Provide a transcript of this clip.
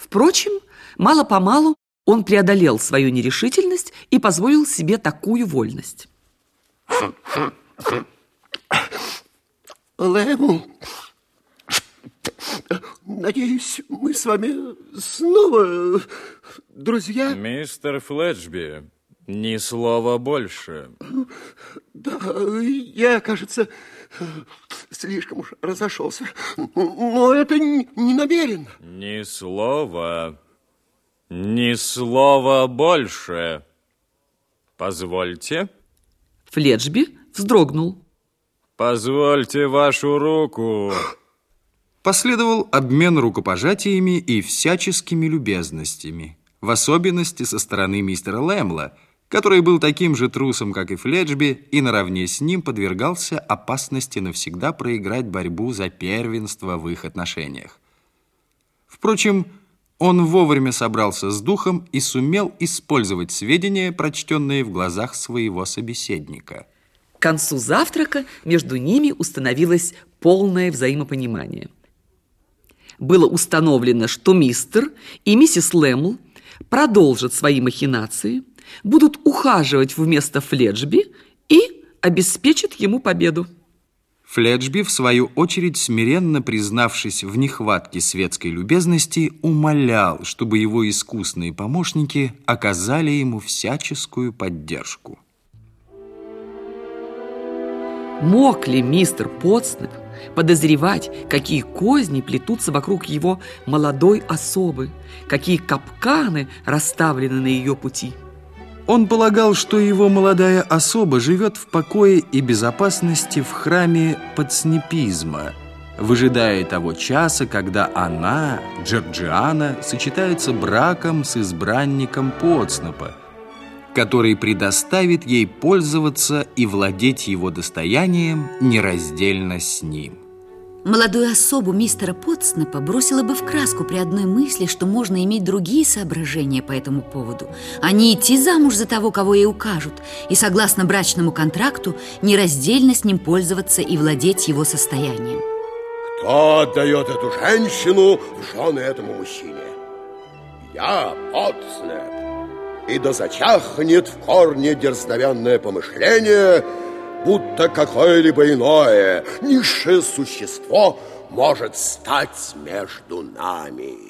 Впрочем, мало-помалу он преодолел свою нерешительность и позволил себе такую вольность. Лэмл, надеюсь, мы с вами снова друзья? Мистер Флетчби, ни слова больше. Да, я, кажется, слишком уж разошелся. Но это не намеренно. Ни слова, ни слова больше. Позвольте. Флетчби вздрогнул. Позвольте вашу руку. Последовал обмен рукопожатиями и всяческими любезностями, в особенности со стороны мистера Лэмла, который был таким же трусом, как и Фледжби, и наравне с ним подвергался опасности навсегда проиграть борьбу за первенство в их отношениях. Впрочем, он вовремя собрался с духом и сумел использовать сведения, прочтенные в глазах своего собеседника. К концу завтрака между ними установилось полное взаимопонимание. Было установлено, что мистер и миссис Лэмл продолжат свои махинации, будут ухаживать вместо Фледжби и обеспечат ему победу. Фледжби, в свою очередь, смиренно признавшись в нехватке светской любезности, умолял, чтобы его искусные помощники оказали ему всяческую поддержку. Мог ли мистер Потснеп подозревать, какие козни плетутся вокруг его молодой особы, какие капканы расставлены на ее пути? Он полагал, что его молодая особа живет в покое и безопасности в храме подснепизма, выжидая того часа, когда она, Джорджиана, сочетается браком с избранником Потснепа, который предоставит ей пользоваться и владеть его достоянием нераздельно с ним. Молодую особу мистера Потснепа бросила бы в краску при одной мысли, что можно иметь другие соображения по этому поводу, а не идти замуж за того, кого ей укажут, и, согласно брачному контракту, нераздельно с ним пользоваться и владеть его состоянием. Кто отдает эту женщину в жены этому мужчине? Я, Потснеп. И да зачахнет в корне дерзновенное помышление – будто какое-либо иное, низшее существо может стать между нами.